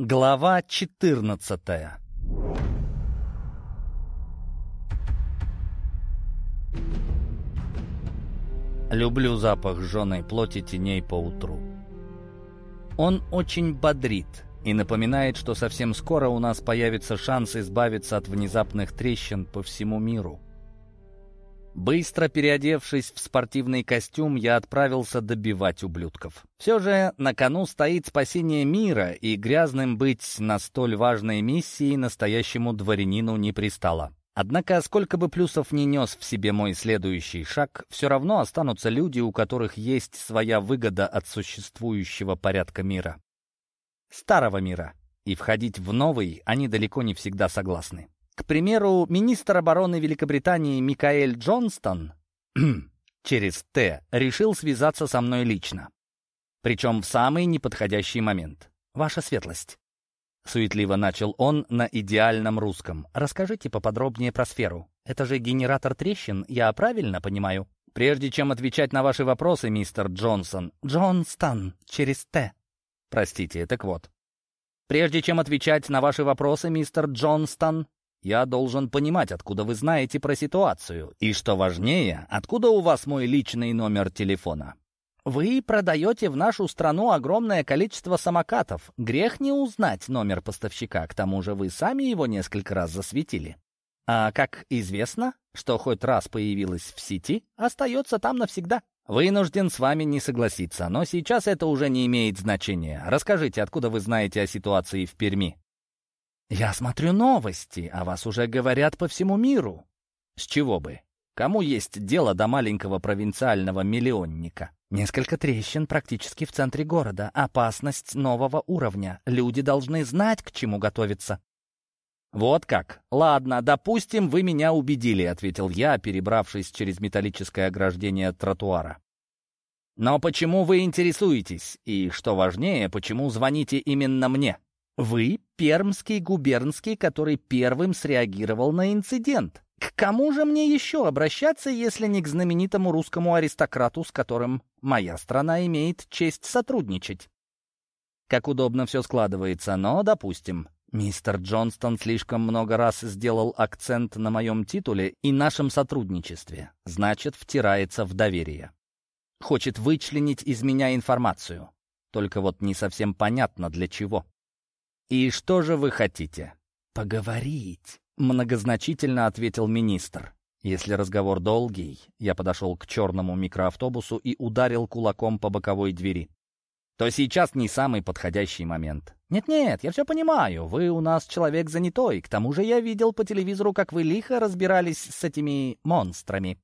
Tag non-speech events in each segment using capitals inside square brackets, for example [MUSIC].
Глава 14 Люблю запах жженой плоти теней по утру. Он очень бодрит и напоминает, что совсем скоро у нас появится шанс избавиться от внезапных трещин по всему миру. Быстро переодевшись в спортивный костюм, я отправился добивать ублюдков. Все же на кону стоит спасение мира, и грязным быть на столь важной миссии настоящему дворянину не пристало. Однако, сколько бы плюсов не нес в себе мой следующий шаг, все равно останутся люди, у которых есть своя выгода от существующего порядка мира. Старого мира. И входить в новый они далеко не всегда согласны. К примеру, министр обороны Великобритании Микаэль Джонстон [CLEARS THROAT] через «Т» решил связаться со мной лично. Причем в самый неподходящий момент. «Ваша светлость». Суетливо начал он на идеальном русском. «Расскажите поподробнее про сферу. Это же генератор трещин, я правильно понимаю?» «Прежде чем отвечать на ваши вопросы, мистер Джонсон...» «Джонстон, через «Т». Простите, так вот. Прежде чем отвечать на ваши вопросы, мистер Джонстон, я должен понимать, откуда вы знаете про ситуацию. И что важнее, откуда у вас мой личный номер телефона. Вы продаете в нашу страну огромное количество самокатов. Грех не узнать номер поставщика, к тому же вы сами его несколько раз засветили. А как известно, что хоть раз появилось в сети, остается там навсегда. Вынужден с вами не согласиться, но сейчас это уже не имеет значения. Расскажите, откуда вы знаете о ситуации в Перми? «Я смотрю новости, а вас уже говорят по всему миру». «С чего бы? Кому есть дело до маленького провинциального миллионника?» «Несколько трещин практически в центре города. Опасность нового уровня. Люди должны знать, к чему готовиться». «Вот как? Ладно, допустим, вы меня убедили», — ответил я, перебравшись через металлическое ограждение тротуара. «Но почему вы интересуетесь? И, что важнее, почему звоните именно мне?» Вы — пермский губернский, который первым среагировал на инцидент. К кому же мне еще обращаться, если не к знаменитому русскому аристократу, с которым моя страна имеет честь сотрудничать? Как удобно все складывается, но, допустим, мистер Джонстон слишком много раз сделал акцент на моем титуле и нашем сотрудничестве, значит, втирается в доверие. Хочет вычленить из меня информацию. Только вот не совсем понятно, для чего. «И что же вы хотите?» «Поговорить», — многозначительно ответил министр. Если разговор долгий, я подошел к черному микроавтобусу и ударил кулаком по боковой двери. То сейчас не самый подходящий момент. «Нет-нет, я все понимаю, вы у нас человек занятой, к тому же я видел по телевизору, как вы лихо разбирались с этими монстрами».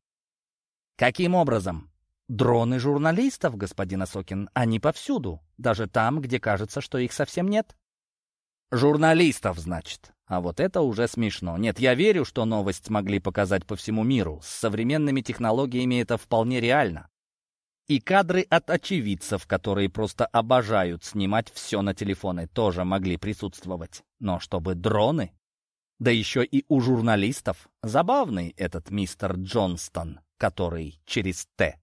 «Каким образом?» «Дроны журналистов, господин Осокин, они повсюду, даже там, где кажется, что их совсем нет». Журналистов, значит. А вот это уже смешно. Нет, я верю, что новость могли показать по всему миру. С современными технологиями это вполне реально. И кадры от очевидцев, которые просто обожают снимать все на телефоны, тоже могли присутствовать. Но чтобы дроны? Да еще и у журналистов. Забавный этот мистер Джонстон, который через «Т».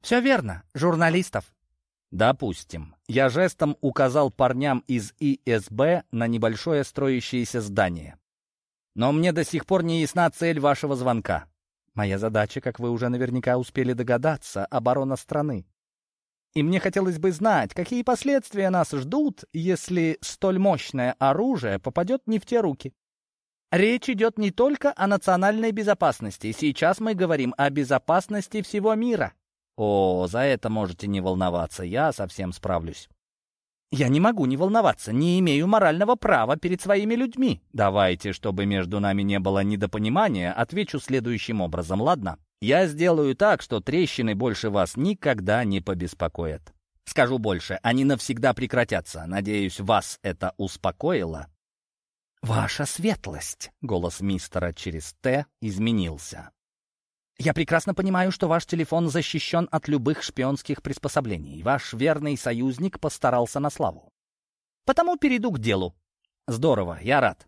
«Все верно, журналистов. Допустим, я жестом указал парням из ИСБ на небольшое строящееся здание. Но мне до сих пор не ясна цель вашего звонка. Моя задача, как вы уже наверняка успели догадаться, оборона страны. И мне хотелось бы знать, какие последствия нас ждут, если столь мощное оружие попадет не в те руки. Речь идет не только о национальной безопасности. Сейчас мы говорим о безопасности всего мира. «О, за это можете не волноваться, я совсем справлюсь». «Я не могу не волноваться, не имею морального права перед своими людьми. Давайте, чтобы между нами не было недопонимания, отвечу следующим образом, ладно? Я сделаю так, что трещины больше вас никогда не побеспокоят. Скажу больше, они навсегда прекратятся. Надеюсь, вас это успокоило?» «Ваша светлость!» — голос мистера через «Т» изменился. Я прекрасно понимаю, что ваш телефон защищен от любых шпионских приспособлений. Ваш верный союзник постарался на славу. Потому перейду к делу. Здорово, я рад.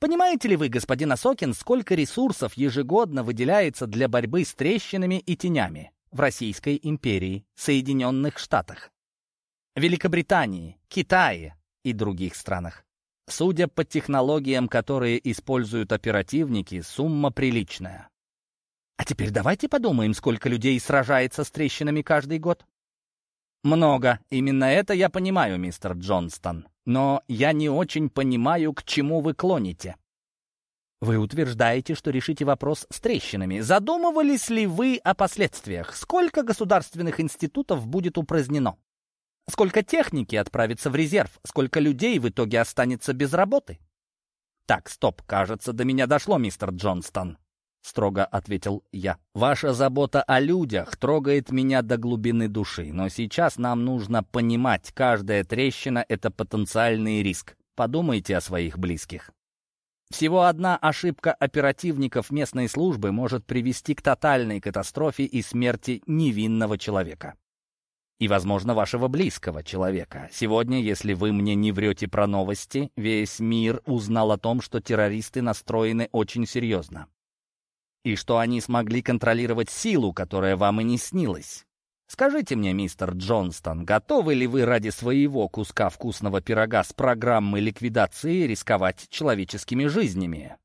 Понимаете ли вы, господин Осокин, сколько ресурсов ежегодно выделяется для борьбы с трещинами и тенями в Российской империи, Соединенных Штатах, Великобритании, Китае, и других странах. Судя по технологиям, которые используют оперативники, сумма приличная. А теперь давайте подумаем, сколько людей сражается с трещинами каждый год. Много. Именно это я понимаю, мистер Джонстон. Но я не очень понимаю, к чему вы клоните. Вы утверждаете, что решите вопрос с трещинами. Задумывались ли вы о последствиях? Сколько государственных институтов будет упразднено? Сколько техники отправится в резерв? Сколько людей в итоге останется без работы? Так, стоп, кажется, до меня дошло, мистер Джонстон. — строго ответил я. «Ваша забота о людях трогает меня до глубины души, но сейчас нам нужно понимать, каждая трещина — это потенциальный риск. Подумайте о своих близких». Всего одна ошибка оперативников местной службы может привести к тотальной катастрофе и смерти невинного человека. И, возможно, вашего близкого человека. Сегодня, если вы мне не врете про новости, весь мир узнал о том, что террористы настроены очень серьезно. И что они смогли контролировать силу, которая вам и не снилась. Скажите мне, мистер Джонстон, готовы ли вы ради своего куска вкусного пирога с программой ликвидации рисковать человеческими жизнями?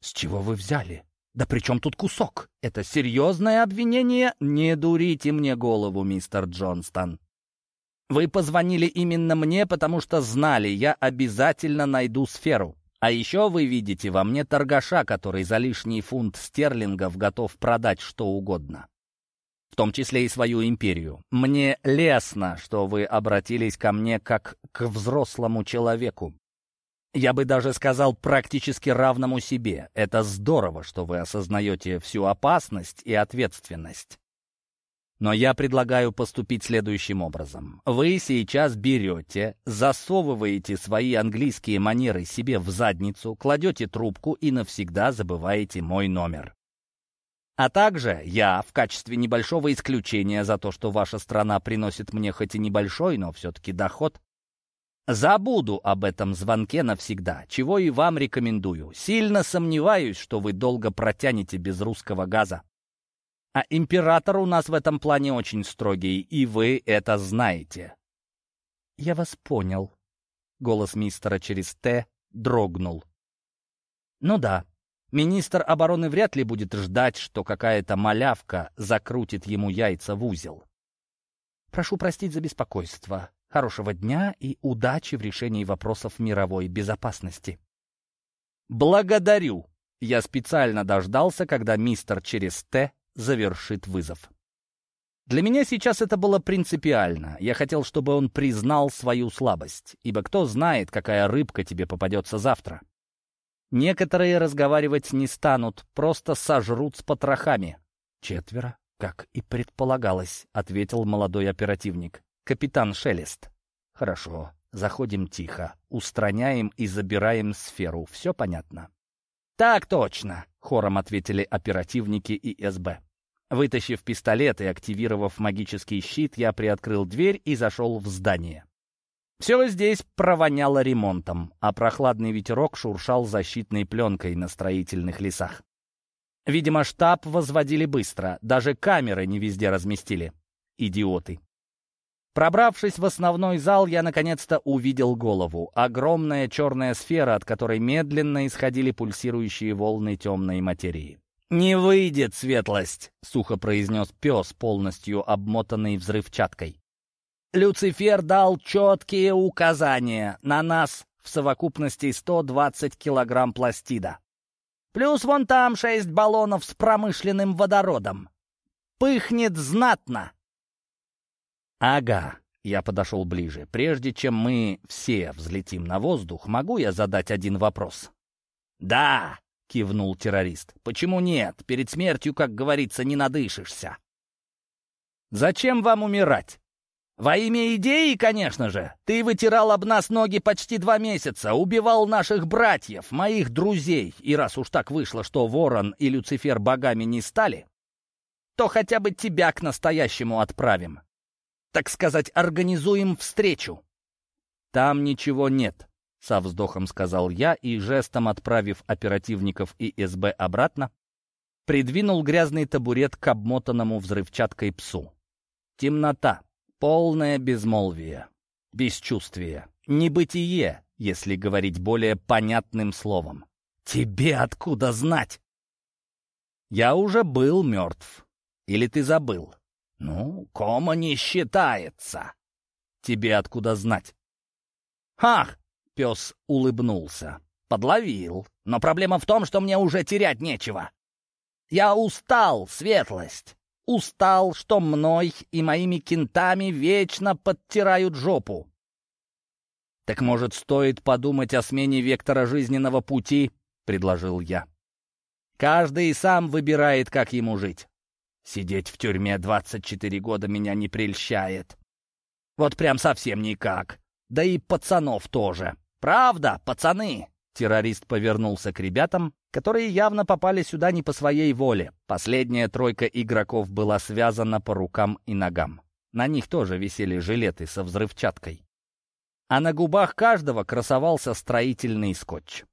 С чего вы взяли? Да при чем тут кусок? Это серьезное обвинение? Не дурите мне голову, мистер Джонстон. Вы позвонили именно мне, потому что знали, я обязательно найду сферу. А еще вы видите во мне торгаша, который за лишний фунт стерлингов готов продать что угодно в том числе и свою империю. Мне лестно, что вы обратились ко мне как к взрослому человеку. Я бы даже сказал, практически равному себе. Это здорово, что вы осознаете всю опасность и ответственность. Но я предлагаю поступить следующим образом. Вы сейчас берете, засовываете свои английские манеры себе в задницу, кладете трубку и навсегда забываете мой номер. А также я, в качестве небольшого исключения за то, что ваша страна приносит мне хоть и небольшой, но все-таки доход, забуду об этом звонке навсегда, чего и вам рекомендую. Сильно сомневаюсь, что вы долго протянете без русского газа. А император у нас в этом плане очень строгий, и вы это знаете. Я вас понял. Голос мистера через «Т» дрогнул. Ну да, Министр обороны вряд ли будет ждать, что какая-то малявка закрутит ему яйца в узел. Прошу простить за беспокойство. Хорошего дня и удачи в решении вопросов мировой безопасности. Благодарю. Я специально дождался, когда мистер через «Т» завершит вызов. Для меня сейчас это было принципиально. Я хотел, чтобы он признал свою слабость, ибо кто знает, какая рыбка тебе попадется завтра. Некоторые разговаривать не станут, просто сожрут с потрохами. «Четверо, как и предполагалось», — ответил молодой оперативник. «Капитан Шелест». «Хорошо, заходим тихо, устраняем и забираем сферу. Все понятно?» «Так точно», — хором ответили оперативники и СБ. Вытащив пистолет и активировав магический щит, я приоткрыл дверь и зашел в здание. Все здесь провоняло ремонтом, а прохладный ветерок шуршал защитной пленкой на строительных лесах. Видимо, штаб возводили быстро, даже камеры не везде разместили. Идиоты. Пробравшись в основной зал, я наконец-то увидел голову. Огромная черная сфера, от которой медленно исходили пульсирующие волны темной материи. «Не выйдет, светлость!» — сухо произнес пес, полностью обмотанный взрывчаткой. Люцифер дал четкие указания. На нас в совокупности 120 килограмм пластида. Плюс вон там шесть баллонов с промышленным водородом. Пыхнет знатно. Ага, я подошел ближе. Прежде чем мы все взлетим на воздух, могу я задать один вопрос? Да, кивнул террорист. Почему нет? Перед смертью, как говорится, не надышишься. Зачем вам умирать? Во имя идеи, конечно же. Ты вытирал об нас ноги почти два месяца, убивал наших братьев, моих друзей. И раз уж так вышло, что Ворон и Люцифер богами не стали, то хотя бы тебя к настоящему отправим. Так сказать, организуем встречу. Там ничего нет, — со вздохом сказал я и, жестом отправив оперативников и СБ обратно, придвинул грязный табурет к обмотанному взрывчаткой псу. Темнота. Полное безмолвие, бесчувствие. небытие, если говорить более понятным словом. Тебе откуда знать? Я уже был мертв. Или ты забыл? Ну, кома не считается. Тебе откуда знать? Ах! Пес улыбнулся. Подловил. Но проблема в том, что мне уже терять нечего. Я устал, светлость. Устал, что мной и моими кентами вечно подтирают жопу. Так может, стоит подумать о смене вектора жизненного пути, предложил я. Каждый сам выбирает, как ему жить. Сидеть в тюрьме 24 года меня не прельщает. Вот прям совсем никак. Да и пацанов тоже. Правда, пацаны?» Террорист повернулся к ребятам, которые явно попали сюда не по своей воле. Последняя тройка игроков была связана по рукам и ногам. На них тоже висели жилеты со взрывчаткой. А на губах каждого красовался строительный скотч.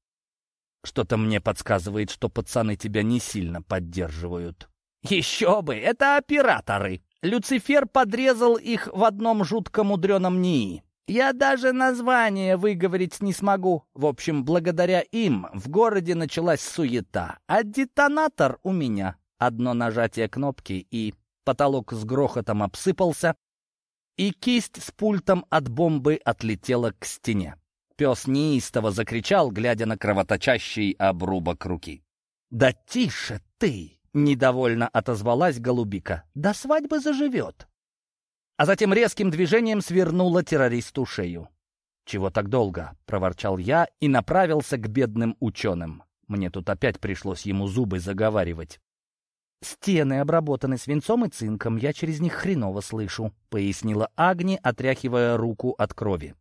Что-то мне подсказывает, что пацаны тебя не сильно поддерживают. Еще бы, это операторы. Люцифер подрезал их в одном жутко мудреном НИИ. Я даже название выговорить не смогу. В общем, благодаря им в городе началась суета. А детонатор у меня. Одно нажатие кнопки, и потолок с грохотом обсыпался, и кисть с пультом от бомбы отлетела к стене. Пес неистово закричал, глядя на кровоточащий обрубок руки. «Да тише ты!» — недовольно отозвалась голубика. «До свадьбы заживет!» А затем резким движением свернула террористу шею. «Чего так долго?» — проворчал я и направился к бедным ученым. Мне тут опять пришлось ему зубы заговаривать. «Стены обработаны свинцом и цинком, я через них хреново слышу», — пояснила Агни, отряхивая руку от крови.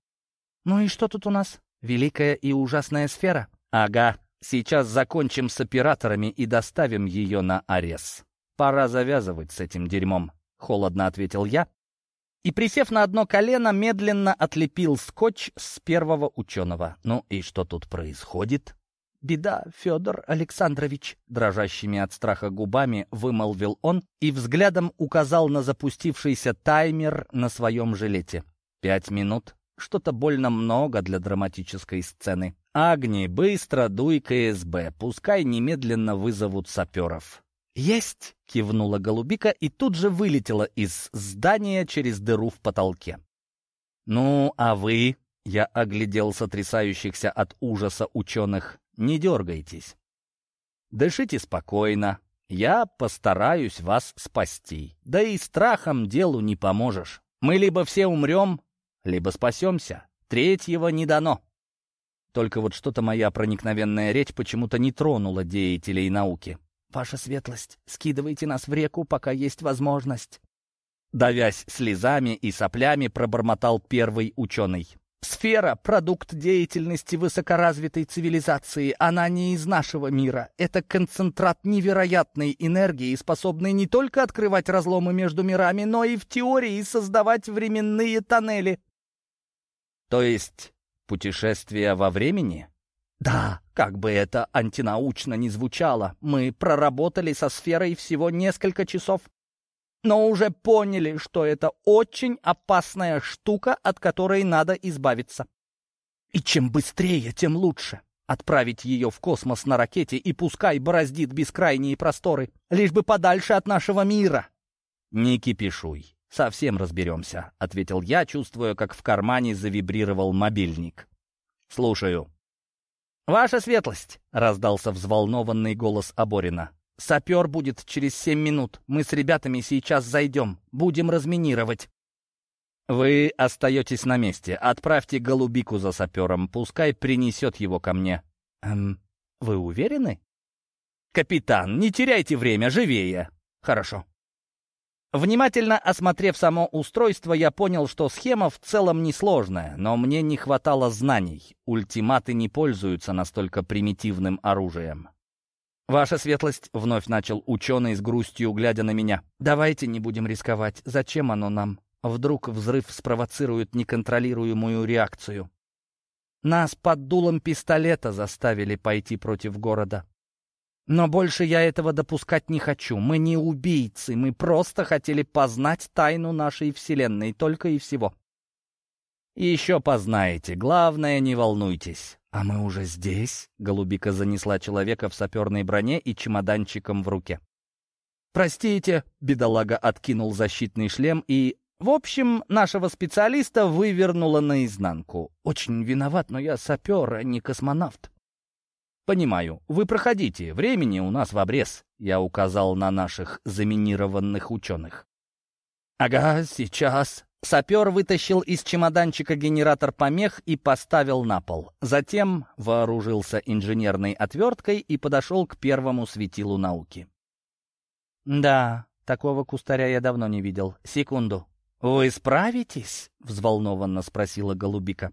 «Ну и что тут у нас? Великая и ужасная сфера?» «Ага, сейчас закончим с операторами и доставим ее на Арес. Пора завязывать с этим дерьмом», — холодно ответил я. И, присев на одно колено, медленно отлепил скотч с первого ученого. «Ну и что тут происходит?» «Беда, Федор Александрович», — дрожащими от страха губами вымолвил он и взглядом указал на запустившийся таймер на своем жилете. «Пять минут что-то больно много для драматической сцены. Агни, быстро дуй КСБ, пускай немедленно вызовут саперов. «Есть!» — кивнула голубика и тут же вылетела из здания через дыру в потолке. «Ну, а вы?» — я оглядел сотрясающихся от ужаса ученых. «Не дергайтесь. Дышите спокойно. Я постараюсь вас спасти. Да и страхом делу не поможешь. Мы либо все умрем, либо спасемся. Третьего не дано. Только вот что-то моя проникновенная речь почему-то не тронула деятелей науки. «Ваша светлость, скидывайте нас в реку, пока есть возможность». Давясь слезами и соплями, пробормотал первый ученый. «Сфера — продукт деятельности высокоразвитой цивилизации. Она не из нашего мира. Это концентрат невероятной энергии, способный не только открывать разломы между мирами, но и в теории создавать временные тоннели. То есть путешествие во времени? Да, как бы это антинаучно ни звучало, мы проработали со сферой всего несколько часов, но уже поняли, что это очень опасная штука, от которой надо избавиться. И чем быстрее, тем лучше. Отправить ее в космос на ракете и пускай бороздит бескрайние просторы, лишь бы подальше от нашего мира. Не кипишуй. «Совсем разберемся», — ответил я, чувствуя, как в кармане завибрировал мобильник. «Слушаю». «Ваша светлость!» — раздался взволнованный голос Аборина. «Сапер будет через семь минут. Мы с ребятами сейчас зайдем. Будем разминировать». «Вы остаетесь на месте. Отправьте голубику за сапером. Пускай принесет его ко мне». «Эм, вы уверены?» «Капитан, не теряйте время, живее!» «Хорошо». Внимательно осмотрев само устройство, я понял, что схема в целом несложная, но мне не хватало знаний. Ультиматы не пользуются настолько примитивным оружием. «Ваша светлость», — вновь начал ученый с грустью, глядя на меня, — «давайте не будем рисковать. Зачем оно нам? Вдруг взрыв спровоцирует неконтролируемую реакцию. Нас под дулом пистолета заставили пойти против города. Но больше я этого допускать не хочу. Мы не убийцы, мы просто хотели познать тайну нашей Вселенной, только и всего. «Еще познаете. Главное, не волнуйтесь». «А мы уже здесь?» — Голубика занесла человека в саперной броне и чемоданчиком в руке. «Простите», — бедолага откинул защитный шлем и... В общем, нашего специалиста вывернуло наизнанку. Очень виноват, но я сапер, а не космонавт. «Понимаю. Вы проходите. Времени у нас в обрез», — я указал на наших заминированных ученых. «Ага, сейчас», Сапер вытащил из чемоданчика генератор помех и поставил на пол. Затем вооружился инженерной отверткой и подошел к первому светилу науки. «Да, такого кустаря я давно не видел. Секунду». «Вы справитесь?» — взволнованно спросила Голубика.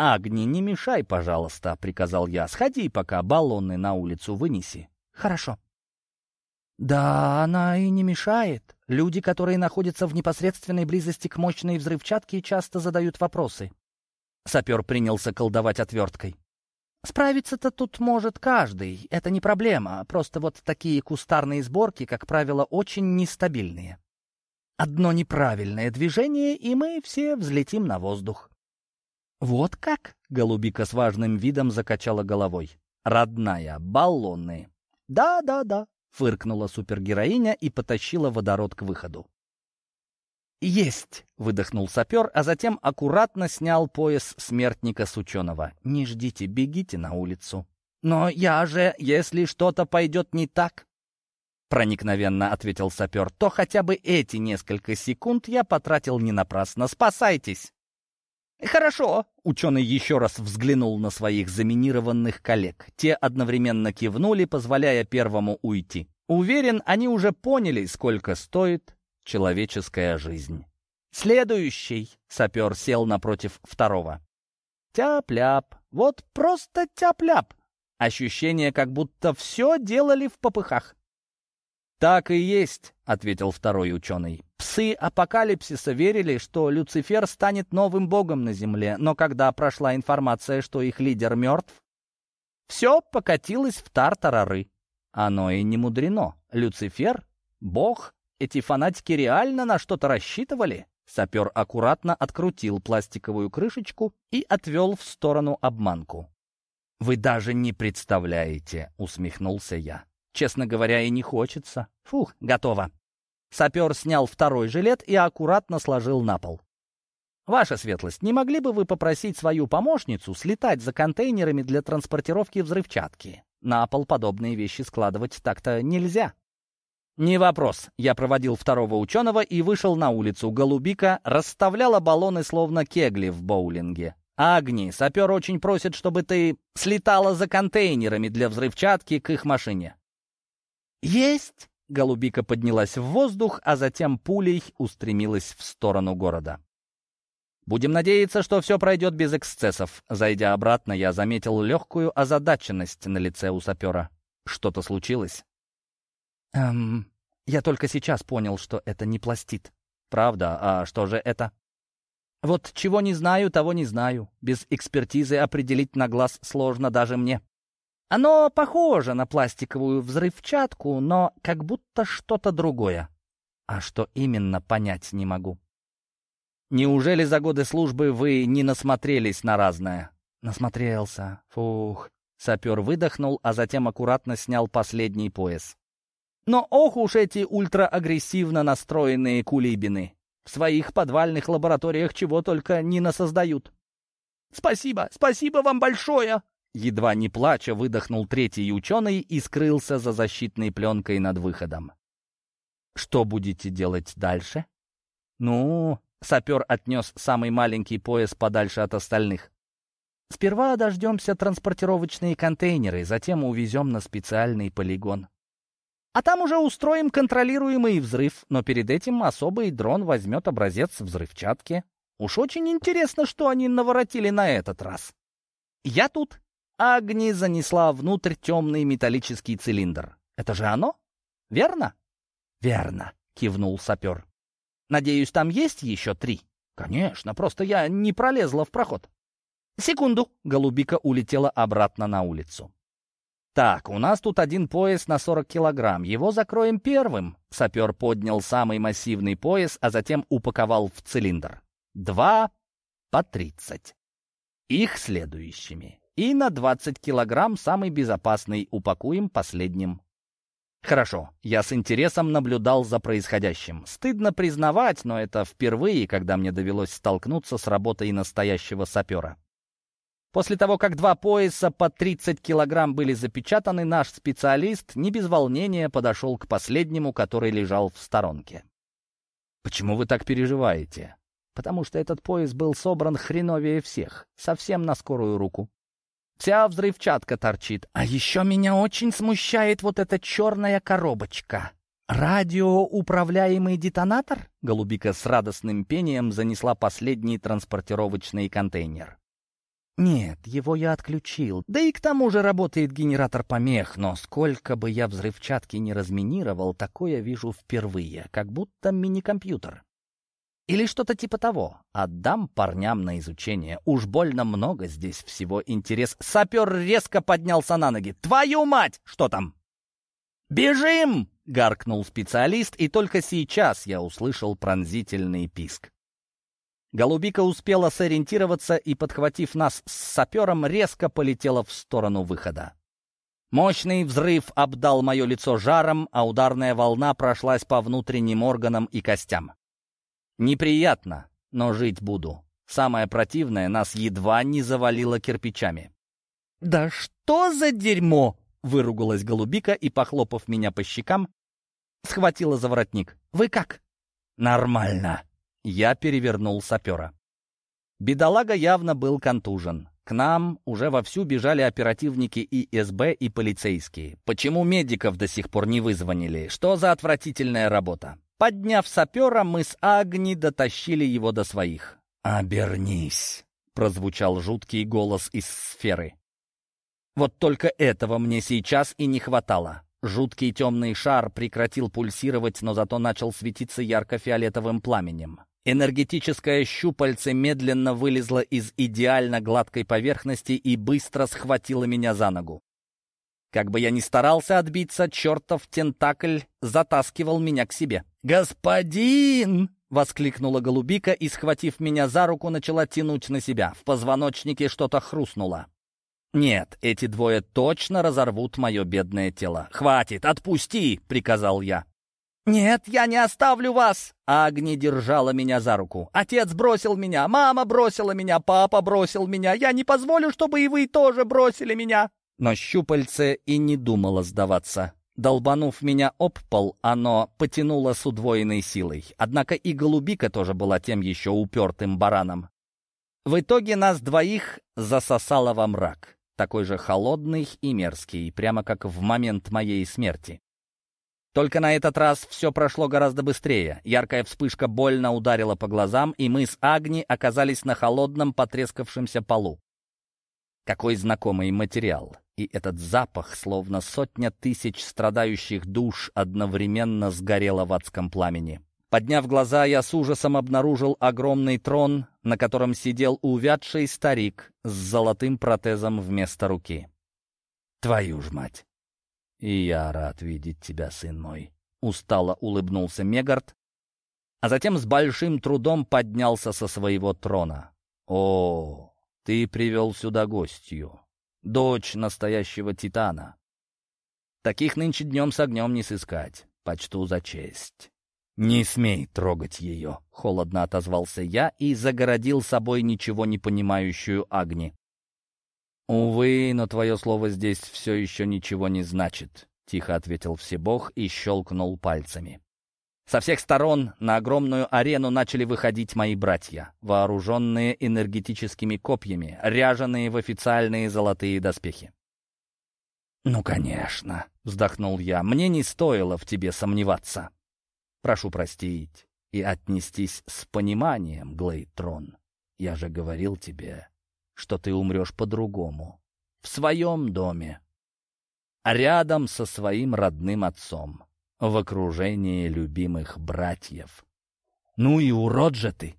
«Агни, не мешай, пожалуйста», — приказал я. «Сходи пока, баллоны на улицу вынеси». «Хорошо». «Да, она и не мешает. Люди, которые находятся в непосредственной близости к мощной взрывчатке, часто задают вопросы». Сапер принялся колдовать отверткой. «Справиться-то тут может каждый, это не проблема, просто вот такие кустарные сборки, как правило, очень нестабильные. Одно неправильное движение, и мы все взлетим на воздух». «Вот как?» — голубика с важным видом закачала головой. «Родная, баллоны». «Да, да, да, Фыркнула супергероиня и потащила водород к выходу. «Есть!» — выдохнул сапер, а затем аккуратно снял пояс смертника с ученого. «Не ждите, бегите на улицу». «Но я же, если что-то пойдет не так...» Проникновенно ответил сапер. «То хотя бы эти несколько секунд я потратил не напрасно. Спасайтесь!» «Хорошо!» — ученый еще раз взглянул на своих заминированных коллег. Те одновременно кивнули, позволяя первому уйти. Уверен, они уже поняли, сколько стоит человеческая жизнь. «Следующий!» — сапер сел напротив второго. «Тяп-ляп! Вот просто тяп-ляп!» Ощущение, как будто все делали в попыхах. «Так и есть», — ответил второй ученый. «Псы апокалипсиса верили, что Люцифер станет новым богом на земле, но когда прошла информация, что их лидер мертв, все покатилось в тартарары. Оно и не мудрено. Люцифер? Бог? Эти фанатики реально на что-то рассчитывали?» Сапер аккуратно открутил пластиковую крышечку и отвел в сторону обманку. «Вы даже не представляете», — усмехнулся я. Честно говоря, и не хочется. Фух, готово. Сапер снял второй жилет и аккуратно сложил на пол. «Ваша светлость, не могли бы вы попросить свою помощницу слетать за контейнерами для транспортировки взрывчатки? На пол подобные вещи складывать так-то нельзя». «Не вопрос». Я проводил второго ученого и вышел на улицу. Голубика расставляла баллоны, словно кегли в боулинге. «Агни, сапер очень просит, чтобы ты слетала за контейнерами для взрывчатки к их машине. «Есть!» — голубика поднялась в воздух, а затем пулей устремилась в сторону города. «Будем надеяться, что все пройдет без эксцессов». Зайдя обратно, я заметил легкую озадаченность на лице у сапера. «Что-то случилось?» «Эм, я только сейчас понял, что это не пластит». «Правда? А что же это?» «Вот чего не знаю, того не знаю. Без экспертизы определить на глаз сложно даже мне». Оно похоже на пластиковую взрывчатку, но как будто что-то другое. А что именно, понять не могу. Неужели за годы службы вы не насмотрелись на разное? Насмотрелся. Фух. Сапер выдохнул, а затем аккуратно снял последний пояс. Но ох уж эти ультраагрессивно настроенные кулибины. В своих подвальных лабораториях чего только не насоздают. «Спасибо, спасибо вам большое!» Едва не плача, выдохнул третий ученый и скрылся за защитной пленкой над выходом. «Что будете делать дальше?» «Ну...» — сапер отнес самый маленький пояс подальше от остальных. «Сперва дождемся транспортировочные контейнеры, затем увезем на специальный полигон. А там уже устроим контролируемый взрыв, но перед этим особый дрон возьмет образец взрывчатки. Уж очень интересно, что они наворотили на этот раз. Я тут Агни занесла внутрь темный металлический цилиндр. «Это же оно? Верно?» «Верно», — кивнул сапер. «Надеюсь, там есть еще три?» «Конечно, просто я не пролезла в проход». «Секунду!» — голубика улетела обратно на улицу. «Так, у нас тут один пояс на 40 килограмм. Его закроем первым». Сапер поднял самый массивный пояс, а затем упаковал в цилиндр. «Два, по 30. Их следующими. И на 20 килограмм самый безопасный упакуем последним. Хорошо, я с интересом наблюдал за происходящим. Стыдно признавать, но это впервые, когда мне довелось столкнуться с работой настоящего сапера. После того, как два пояса по 30 килограмм были запечатаны, наш специалист не без волнения подошел к последнему, который лежал в сторонке. «Почему вы так переживаете?» «Потому что этот пояс был собран хреновее всех, совсем на скорую руку. Вся взрывчатка торчит. А еще меня очень смущает вот эта черная коробочка. «Радиоуправляемый детонатор?» Голубика с радостным пением занесла последний транспортировочный контейнер. Нет, его я отключил. Да и к тому же работает генератор помех, но сколько бы я взрывчатки не разминировал, такое вижу впервые, как будто мини-компьютер. Или что-то типа того. Отдам парням на изучение. Уж больно много здесь всего интерес. Сапер резко поднялся на ноги. «Твою мать! Что там?» «Бежим!» — гаркнул специалист, и только сейчас я услышал пронзительный писк. Голубика успела сориентироваться и, подхватив нас с сапером, резко полетела в сторону выхода. Мощный взрыв обдал мое лицо жаром, а ударная волна прошлась по внутренним органам и костям. Неприятно, но жить буду. Самое противное, нас едва не завалило кирпичами. «Да что за дерьмо!» — выругалась голубика и, похлопав меня по щекам, схватила за воротник. «Вы как?» «Нормально», я перевернул сапера. Бедолага явно был контужен. К нам уже вовсю бежали оперативники и СБ, и полицейские. Почему медиков до сих пор не вызвонили? Что за отвратительная работа? Подняв сапера, мы с Агни дотащили его до своих. «Обернись!» — прозвучал жуткий голос из сферы. Вот только этого мне сейчас и не хватало. Жуткий темный шар прекратил пульсировать, но зато начал светиться ярко-фиолетовым пламенем. Энергетическое щупальце медленно вылезло из идеально гладкой поверхности и быстро схватило меня за ногу. Как бы я ни старался отбиться, чертов тентакль затаскивал меня к себе. «Господин!» — воскликнула голубика и, схватив меня за руку, начала тянуть на себя. В позвоночнике что-то хрустнуло. «Нет, эти двое точно разорвут мое бедное тело. Хватит, отпусти!» — приказал я. «Нет, я не оставлю вас!» Агни держала меня за руку. «Отец бросил меня, мама бросила меня, папа бросил меня. Я не позволю, чтобы и вы тоже бросили меня!» Но щупальце и не думало сдаваться. Долбанув меня об пол, оно потянуло с удвоенной силой. Однако и голубика тоже была тем еще упертым бараном. В итоге нас двоих засосало во мрак. Такой же холодный и мерзкий, прямо как в момент моей смерти. Только на этот раз все прошло гораздо быстрее. Яркая вспышка больно ударила по глазам, и мы с Агни оказались на холодном потрескавшемся полу. Какой знакомый материал. И этот запах, словно сотня тысяч страдающих душ, одновременно сгорело в адском пламени. Подняв глаза, я с ужасом обнаружил огромный трон, на котором сидел увядший старик с золотым протезом вместо руки. Твою ж мать! «И я рад видеть тебя, сын мой», — устало улыбнулся Мегард, а затем с большим трудом поднялся со своего трона. «О, ты привел сюда гостью, дочь настоящего Титана. Таких нынче днем с огнем не сыскать, почту за честь». «Не смей трогать ее», — холодно отозвался я и загородил собой ничего не понимающую Агни. «Увы, но твое слово здесь все еще ничего не значит», — тихо ответил Всебог и щелкнул пальцами. Со всех сторон на огромную арену начали выходить мои братья, вооруженные энергетическими копьями, ряженые в официальные золотые доспехи. «Ну, конечно», — вздохнул я, — «мне не стоило в тебе сомневаться. Прошу простить и отнестись с пониманием, Глейтрон. Я же говорил тебе, что ты умрешь по-другому, в своем доме, рядом со своим родным отцом, в окружении любимых братьев. Ну и урод же ты!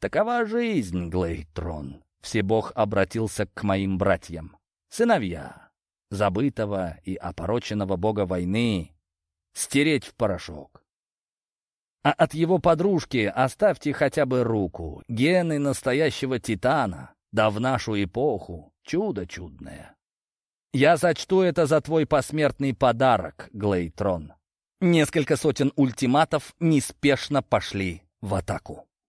Такова жизнь, Глейтрон. Всебог обратился к моим братьям. Сыновья, забытого и опороченного бога войны, стереть в порошок. А от его подружки оставьте хотя бы руку. Гены настоящего титана. Да в нашу эпоху. Чудо чудное. Я зачту это за твой посмертный подарок, Глейтрон. Несколько сотен ультиматов неспешно пошли в атаку.